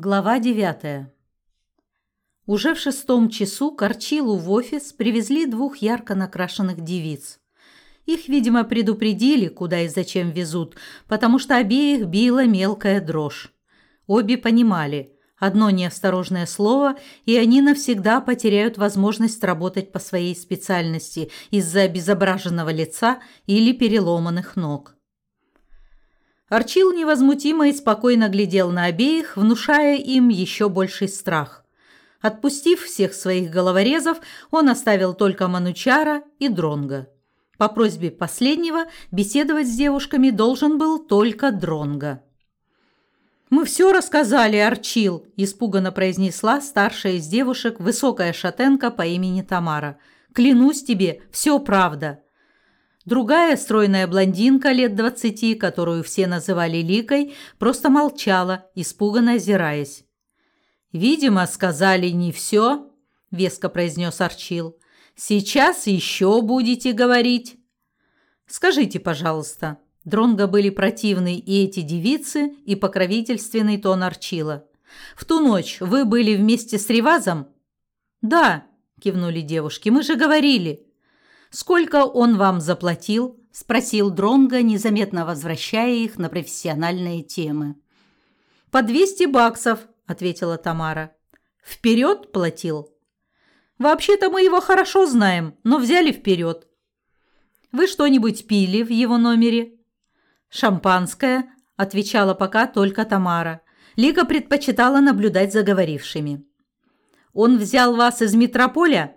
Глава девятая. Уже в шестом часу к Арчилу в офис привезли двух ярко накрашенных девиц. Их, видимо, предупредили, куда и зачем везут, потому что обеих била мелкая дрожь. Обе понимали, одно неосторожное слово, и они навсегда потеряют возможность работать по своей специальности из-за обезображенного лица или переломанных ног. Арчил невозмутимо и спокойно глядел на обеих, внушая им еще больший страх. Отпустив всех своих головорезов, он оставил только Манучара и Дронга. По просьбе последнего беседовать с девушками должен был только Дронга. «Мы все рассказали, Арчил», – испуганно произнесла старшая из девушек, высокая шатенка по имени Тамара. «Клянусь тебе, все правда». Другая стройная блондинка лет двадцати, которую все называли Ликой, просто молчала, испуганно озираясь. «Видимо, сказали не все», – веско произнес Арчил. «Сейчас еще будете говорить». «Скажите, пожалуйста». Дронго были противны и эти девицы, и покровительственный тон Арчила. «В ту ночь вы были вместе с Ревазом?» «Да», – кивнули девушки, – «мы же говорили». «Сколько он вам заплатил?» – спросил Дронго, незаметно возвращая их на профессиональные темы. «По 200 баксов», – ответила Тамара. «Вперед платил?» «Вообще-то мы его хорошо знаем, но взяли вперед». «Вы что-нибудь пили в его номере?» «Шампанское», – отвечала пока только Тамара. Лика предпочитала наблюдать за говорившими. «Он взял вас из метрополя?»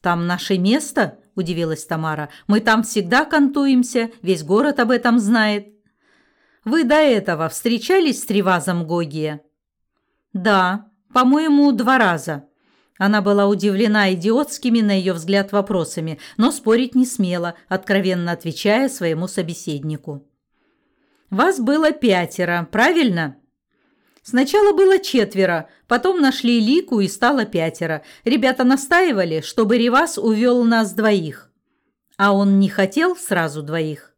«Там наше место?» – удивилась Тамара. «Мы там всегда кантуемся, весь город об этом знает». «Вы до этого встречались с Тревазом Гогия?» «Да, по-моему, два раза». Она была удивлена идиотскими, на ее взгляд, вопросами, но спорить не смела, откровенно отвечая своему собеседнику. «Вас было пятеро, правильно?» Сначала было четверо, потом нашли Лику и стало пятеро. Ребята настаивали, чтобы Ривас увел нас двоих. А он не хотел сразу двоих.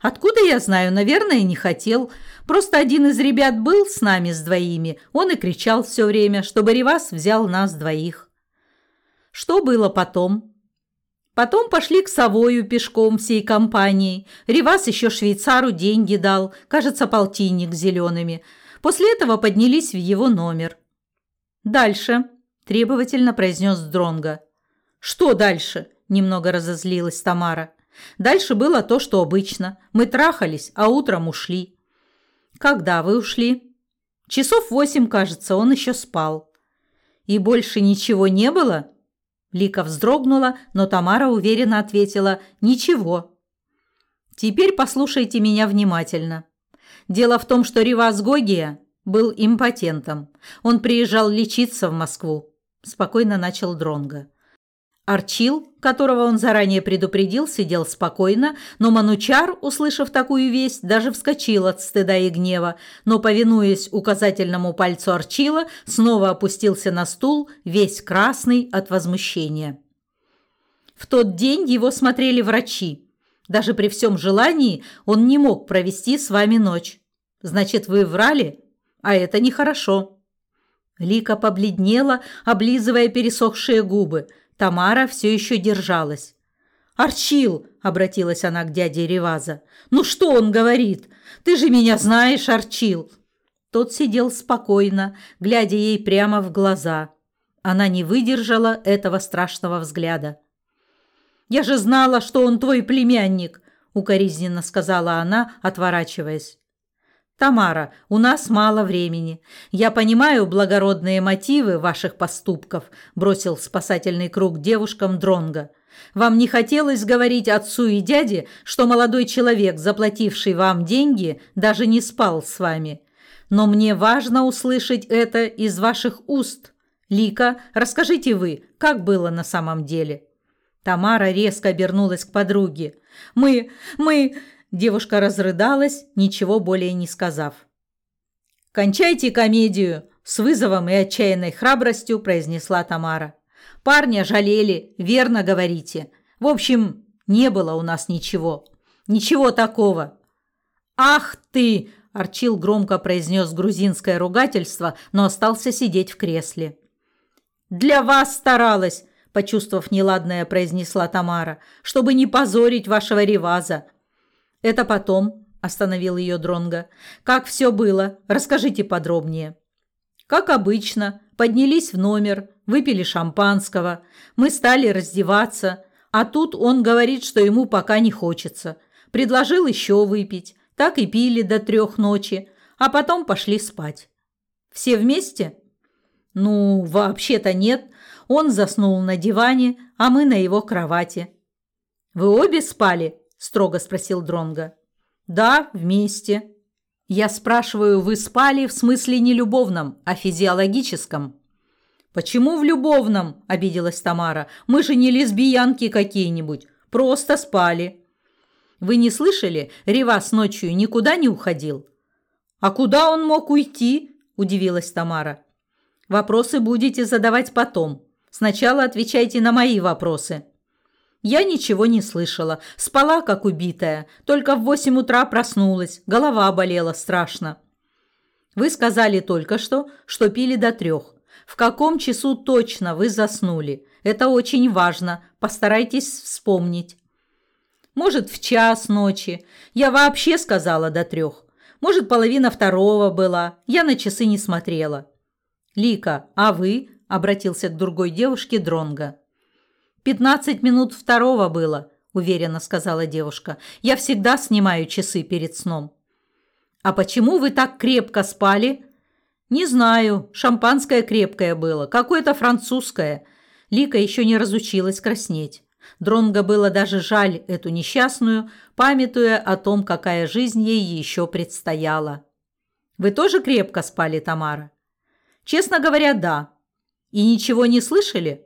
Откуда я знаю, наверное, не хотел. Просто один из ребят был с нами с двоими. Он и кричал все время, чтобы Ривас взял нас двоих. Что было потом? Потом пошли к Савою пешком всей компанией. Ривас еще швейцару деньги дал, кажется, полтинник зелеными – После этого поднялись в его номер. «Дальше», – требовательно произнес Дронга. «Что дальше?» – немного разозлилась Тамара. «Дальше было то, что обычно. Мы трахались, а утром ушли». «Когда вы ушли?» «Часов восемь, кажется, он еще спал». «И больше ничего не было?» Лика вздрогнула, но Тамара уверенно ответила «Ничего». «Теперь послушайте меня внимательно. Дело в том, что Ривас Гогия был импотентом. Он приезжал лечиться в Москву. Спокойно начал Дронга. Арчил, которого он заранее предупредил, сидел спокойно, но Манучар, услышав такую весть, даже вскочил от стыда и гнева, но, повинуясь указательному пальцу Арчила, снова опустился на стул, весь красный от возмущения. В тот день его смотрели врачи. Даже при всем желании он не мог провести с вами ночь. Значит, вы врали? А это нехорошо». Лика побледнела, облизывая пересохшие губы. Тамара все еще держалась. «Арчил!» – обратилась она к дяде Реваза. «Ну что он говорит? Ты же меня знаешь, Арчил!» Тот сидел спокойно, глядя ей прямо в глаза. Она не выдержала этого страшного взгляда. Я же знала, что он твой племянник, укоризненно сказала она, отворачиваясь. Тамара, у нас мало времени. Я понимаю благородные мотивы ваших поступков, бросил спасательный круг девушкам Дронга. Вам не хотелось говорить отцу и дяде, что молодой человек, заплативший вам деньги, даже не спал с вами. Но мне важно услышать это из ваших уст. Лика, расскажите вы, как было на самом деле? Тамара резко обернулась к подруге. «Мы... мы...» Девушка разрыдалась, ничего более не сказав. «Кончайте комедию!» – с вызовом и отчаянной храбростью произнесла Тамара. «Парня жалели, верно говорите. В общем, не было у нас ничего. Ничего такого». «Ах ты!» – Арчил громко произнес грузинское ругательство, но остался сидеть в кресле. «Для вас старалась!» – почувствовав неладное, произнесла Тамара. «Чтобы не позорить вашего реваза!» «Это потом», – остановил ее Дронга. «Как все было? Расскажите подробнее». «Как обычно. Поднялись в номер, выпили шампанского. Мы стали раздеваться. А тут он говорит, что ему пока не хочется. Предложил еще выпить. Так и пили до трех ночи, а потом пошли спать. Все вместе? Ну, вообще-то нет. Он заснул на диване, а мы на его кровати. Вы обе спали? строго спросил Дронга. Да, вместе. Я спрашиваю, вы спали в смысле не любовном, а физиологическом? Почему в любовном? обиделась Тамара. Мы же не лесбиянки какие-нибудь, просто спали. Вы не слышали? Ривас ночью никуда не уходил. А куда он мог уйти? удивилась Тамара. Вопросы будете задавать потом. Сначала отвечайте на мои вопросы. Я ничего не слышала, спала как убитая, только в восемь утра проснулась, голова болела страшно. Вы сказали только что, что пили до трех. В каком часу точно вы заснули? Это очень важно, постарайтесь вспомнить. Может, в час ночи. Я вообще сказала до трех. Может, половина второго была. Я на часы не смотрела. Лика, а вы? Обратился к другой девушке Дронга. Пятнадцать минут второго было, уверенно сказала девушка. Я всегда снимаю часы перед сном. А почему вы так крепко спали? Не знаю. Шампанское крепкое было, какое-то французское. Лика еще не разучилась краснеть. Дронго было даже жаль эту несчастную, памятуя о том, какая жизнь ей еще предстояла. «Вы тоже крепко спали, Тамара?» «Честно говоря, да. И ничего не слышали?»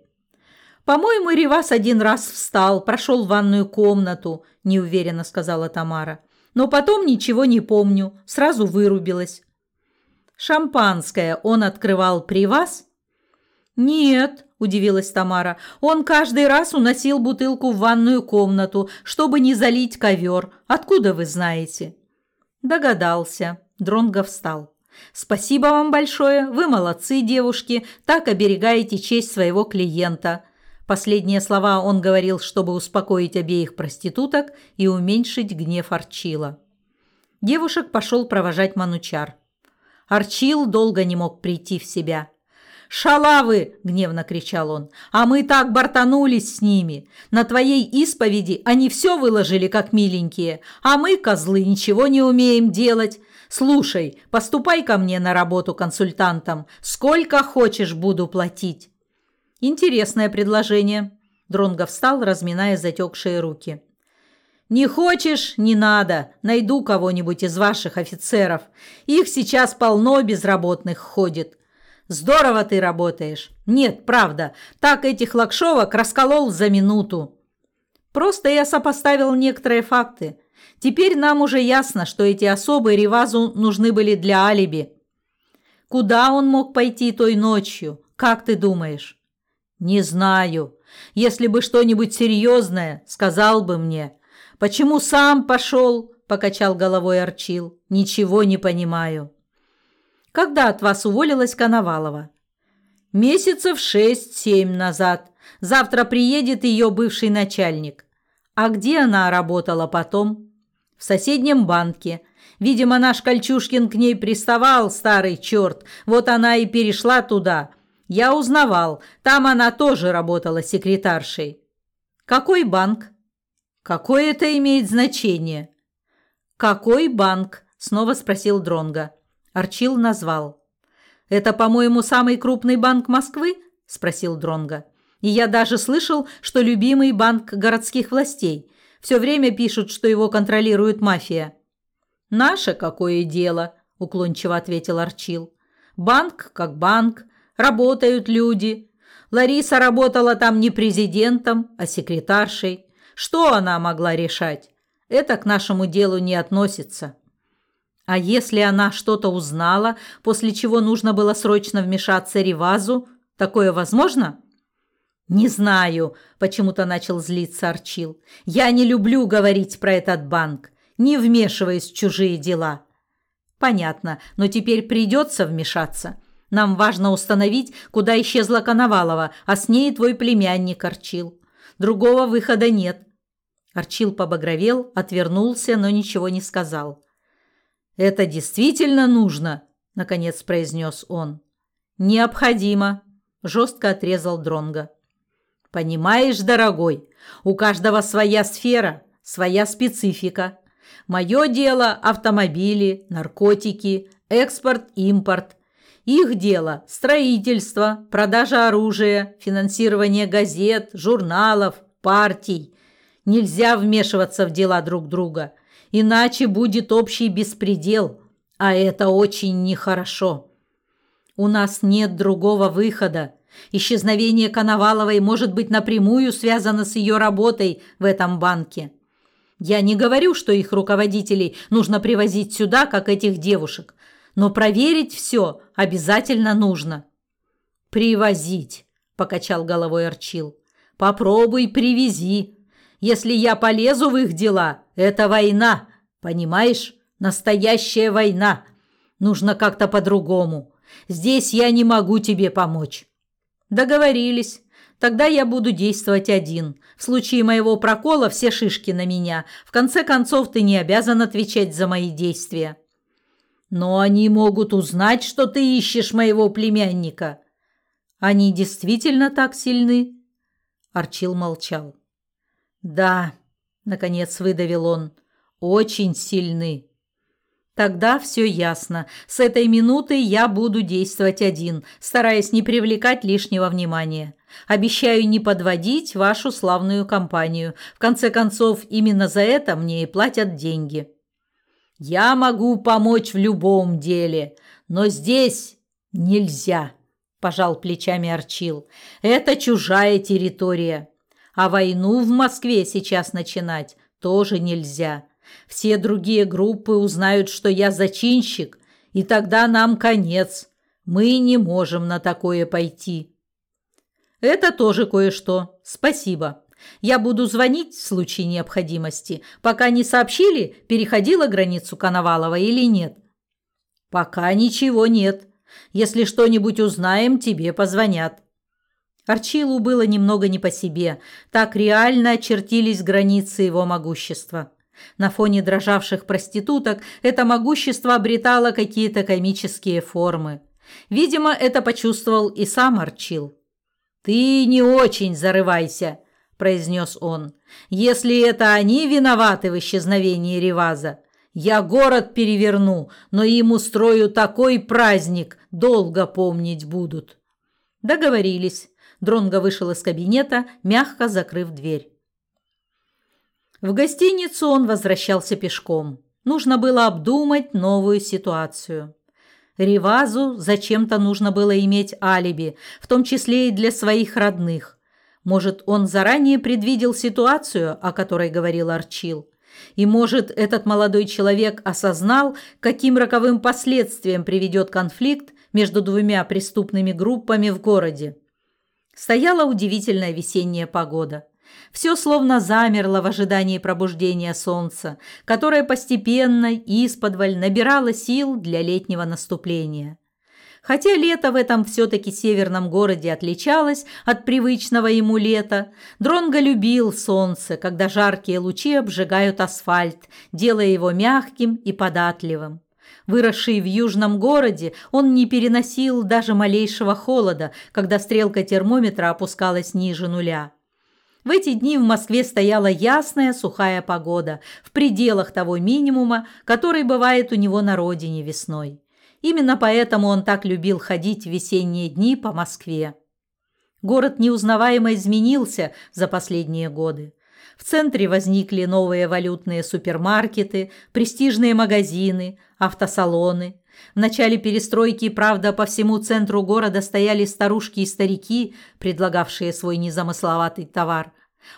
«По-моему, Ривас один раз встал, прошел в ванную комнату», – неуверенно сказала Тамара. «Но потом ничего не помню, сразу вырубилась». «Шампанское он открывал при вас?» «Нет», – удивилась Тамара. «Он каждый раз уносил бутылку в ванную комнату, чтобы не залить ковер. Откуда вы знаете?» Догадался. Дронго встал. «Спасибо вам большое. Вы молодцы, девушки. Так оберегаете честь своего клиента». Последние слова он говорил, чтобы успокоить обеих проституток и уменьшить гнев Арчила. Девушек пошел провожать Манучар. Арчил долго не мог прийти в себя – «Шалавы!» – гневно кричал он. «А мы так бортанулись с ними. На твоей исповеди они все выложили, как миленькие, а мы, козлы, ничего не умеем делать. Слушай, поступай ко мне на работу консультантом. Сколько хочешь, буду платить». «Интересное предложение». Дронго встал, разминая затекшие руки. «Не хочешь – не надо. Найду кого-нибудь из ваших офицеров. Их сейчас полно безработных ходит. Здорово ты работаешь. Нет, правда, так этих лакшовок расколол за минуту. Просто я сопоставил некоторые факты. Теперь нам уже ясно, что эти особы Ривазу нужны были для алиби. Куда он мог пойти той ночью? Как ты думаешь? Не знаю. Если бы что-нибудь серьезное, сказал бы мне. Почему сам пошел? Покачал головой Арчил. Ничего не понимаю. Когда от вас уволилась Коновалова? Месяцев шесть-семь назад. Завтра приедет ее бывший начальник. А где она работала потом? В соседнем банке. Видимо, наш Кольчушкин к ней приставал, старый черт. Вот она и перешла туда. Я узнавал, там она тоже работала секретаршей. Какой банк? Какое это имеет значение? Какой банк? Снова спросил Дронга. Арчил назвал. «Это, по-моему, самый крупный банк Москвы?» – спросил Дронга. «И я даже слышал, что любимый банк городских властей. Все время пишут, что его контролирует мафия». «Наше какое дело?» – уклончиво ответил Арчил. «Банк как банк. Работают люди. Лариса работала там не президентом, а секретаршей. Что она могла решать? Это к нашему делу не относится». А если она что-то узнала, после чего нужно было срочно вмешаться Ривазу, такое возможно? Не знаю, почему-то начал злиться Арчил. Я не люблю говорить про этот банк, не вмешиваясь в чужие дела. Понятно, но теперь придется вмешаться. Нам важно установить, куда исчезла Коновалова, а с ней твой племянник Арчил. Другого выхода нет. Арчил побагровел, отвернулся, но ничего не сказал. Это действительно нужно, наконец произнес он. Необходимо, жестко отрезал Дронга. Понимаешь, дорогой, у каждого своя сфера, своя специфика. Мое дело – автомобили, наркотики, экспорт, импорт. Их дело – строительство, продажа оружия, финансирование газет, журналов, партий. Нельзя вмешиваться в дела друг друга, иначе будет общий беспредел, а это очень нехорошо. У нас нет другого выхода. Исчезновение Коноваловой может быть напрямую связано с ее работой в этом банке. Я не говорю, что их руководителей нужно привозить сюда, как этих девушек, но проверить все обязательно нужно. Привозить, покачал головой Арчил. Попробуй привези. Если я полезу в их дела, это война, понимаешь? Настоящая война. Нужно как-то по-другому. Здесь я не могу тебе помочь. Договорились. Тогда я буду действовать один. В случае моего прокола все шишки на меня. В конце концов, ты не обязан отвечать за мои действия. Но они могут узнать, что ты ищешь моего племянника. Они действительно так сильны? Арчил молчал. Да, наконец выдавил он. Очень сильны. Тогда все ясно. С этой минуты я буду действовать один, стараясь не привлекать лишнего внимания. Обещаю не подводить вашу славную компанию. В конце концов, именно за это мне и платят деньги. Я могу помочь в любом деле, но здесь нельзя, пожал плечами Арчил. Это чужая территория. А войну в Москве сейчас начинать тоже нельзя. Все другие группы узнают, что я зачинщик, и тогда нам конец. Мы не можем на такое пойти. Это тоже кое-что. Спасибо. Я буду звонить в случае необходимости, пока не сообщили, переходила границу Коновалова или нет. Пока ничего нет. Если что-нибудь узнаем, тебе позвонят. Арчилу было немного не по себе. Так реально очертились границы его могущества. На фоне дрожавших проституток это могущество обретало какие-то комические формы. Видимо, это почувствовал и сам Арчил. «Ты не очень зарывайся», – произнес он. «Если это они виноваты в исчезновении Реваза, я город переверну, но им устрою такой праздник, долго помнить будут». Договорились. Дронго вышел из кабинета, мягко закрыв дверь. В гостиницу он возвращался пешком. Нужно было обдумать новую ситуацию. Ривазу зачем-то нужно было иметь алиби, в том числе и для своих родных. Может, он заранее предвидел ситуацию, о которой говорил Арчил. И, может, этот молодой человек осознал, каким роковым последствиям приведет конфликт между двумя преступными группами в городе. Стояла удивительная весенняя погода. Все словно замерло в ожидании пробуждения солнца, которое постепенно и исподволь набирало сил для летнего наступления. Хотя лето в этом все-таки северном городе отличалось от привычного ему лета, Дронго любил солнце, когда жаркие лучи обжигают асфальт, делая его мягким и податливым. Выросший в южном городе, он не переносил даже малейшего холода, когда стрелка термометра опускалась ниже нуля. В эти дни в Москве стояла ясная сухая погода, в пределах того минимума, который бывает у него на родине весной. Именно поэтому он так любил ходить в весенние дни по Москве. Город неузнаваемо изменился за последние годы. В центре возникли новые валютные супермаркеты, престижные магазины, автосалоны. В начале перестройки, правда, по всему центру города стояли старушки и старики, предлагавшие свой незамысловатый товар.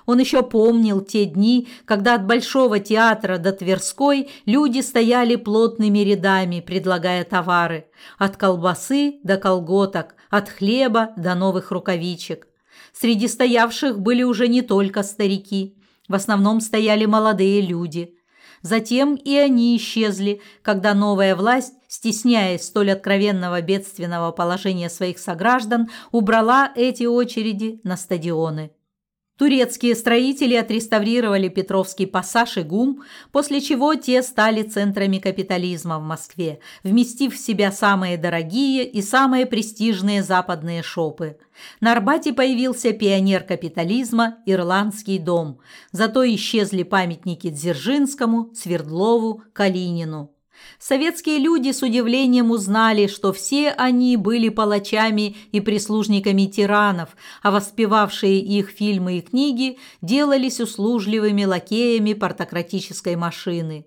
Он еще помнил те дни, когда от Большого театра до Тверской люди стояли плотными рядами, предлагая товары. От колбасы до колготок, от хлеба до новых рукавичек. Среди стоявших были уже не только старики. В основном стояли молодые люди. Затем и они исчезли, когда новая власть, стесняясь столь откровенного бедственного положения своих сограждан, убрала эти очереди на стадионы. Турецкие строители отреставрировали Петровский пассаж и ГУМ, после чего те стали центрами капитализма в Москве, вместив в себя самые дорогие и самые престижные западные шопы. На Арбате появился пионер капитализма – Ирландский дом, зато исчезли памятники Дзержинскому, Свердлову, Калинину. Советские люди с удивлением узнали, что все они были палачами и прислужниками тиранов, а воспевавшие их фильмы и книги делались услужливыми лакеями портократической машины.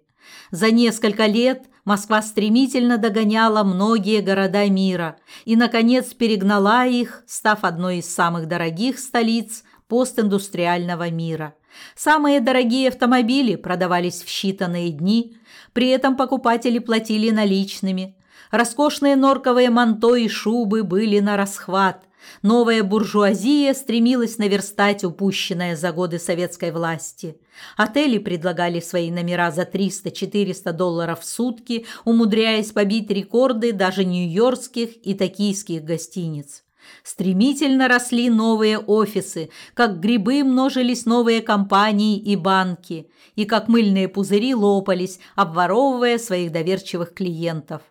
За несколько лет Москва стремительно догоняла многие города мира и, наконец, перегнала их, став одной из самых дорогих столиц постиндустриального мира – Самые дорогие автомобили продавались в считанные дни, при этом покупатели платили наличными. Роскошные норковые манто и шубы были на расхват. Новая буржуазия стремилась наверстать упущенное за годы советской власти. Отели предлагали свои номера за 300-400 долларов в сутки, умудряясь побить рекорды даже нью-йоркских и токийских гостиниц. Стремительно росли новые офисы, как грибы множились новые компании и банки, и как мыльные пузыри лопались, обворовывая своих доверчивых клиентов.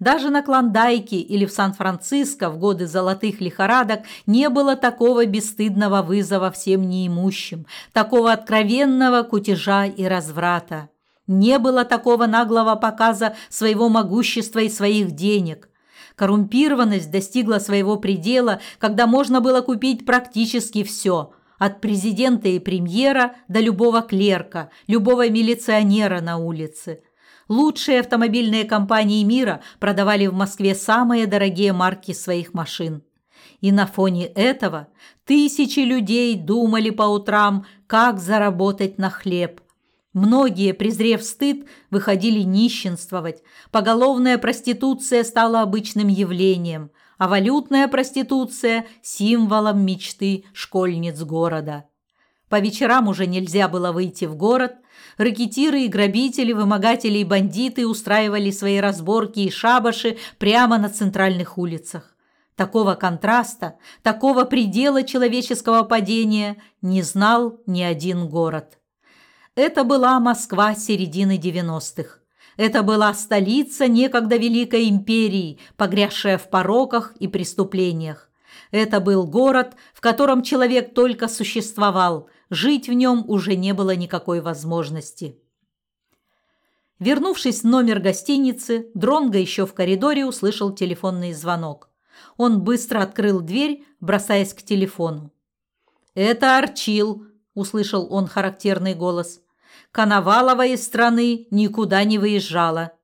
Даже на Клондайке или в Сан-Франциско в годы золотых лихорадок не было такого бесстыдного вызова всем неимущим, такого откровенного кутежа и разврата. Не было такого наглого показа своего могущества и своих денег – Коррумпированность достигла своего предела, когда можно было купить практически все – от президента и премьера до любого клерка, любого милиционера на улице. Лучшие автомобильные компании мира продавали в Москве самые дорогие марки своих машин. И на фоне этого тысячи людей думали по утрам, как заработать на хлеб, Многие, презрев стыд, выходили нищенствовать. Поголовная проституция стала обычным явлением, а валютная проституция – символом мечты школьниц города. По вечерам уже нельзя было выйти в город. Ракетиры и грабители, вымогатели и бандиты устраивали свои разборки и шабаши прямо на центральных улицах. Такого контраста, такого предела человеческого падения не знал ни один город. Это была Москва середины 90-х. Это была столица некогда Великой империи, погрязшая в пороках и преступлениях. Это был город, в котором человек только существовал, жить в нем уже не было никакой возможности. Вернувшись в номер гостиницы, Дронго еще в коридоре услышал телефонный звонок. Он быстро открыл дверь, бросаясь к телефону. «Это Арчил», – услышал он характерный голос. Коновалова из страны никуда не выезжала.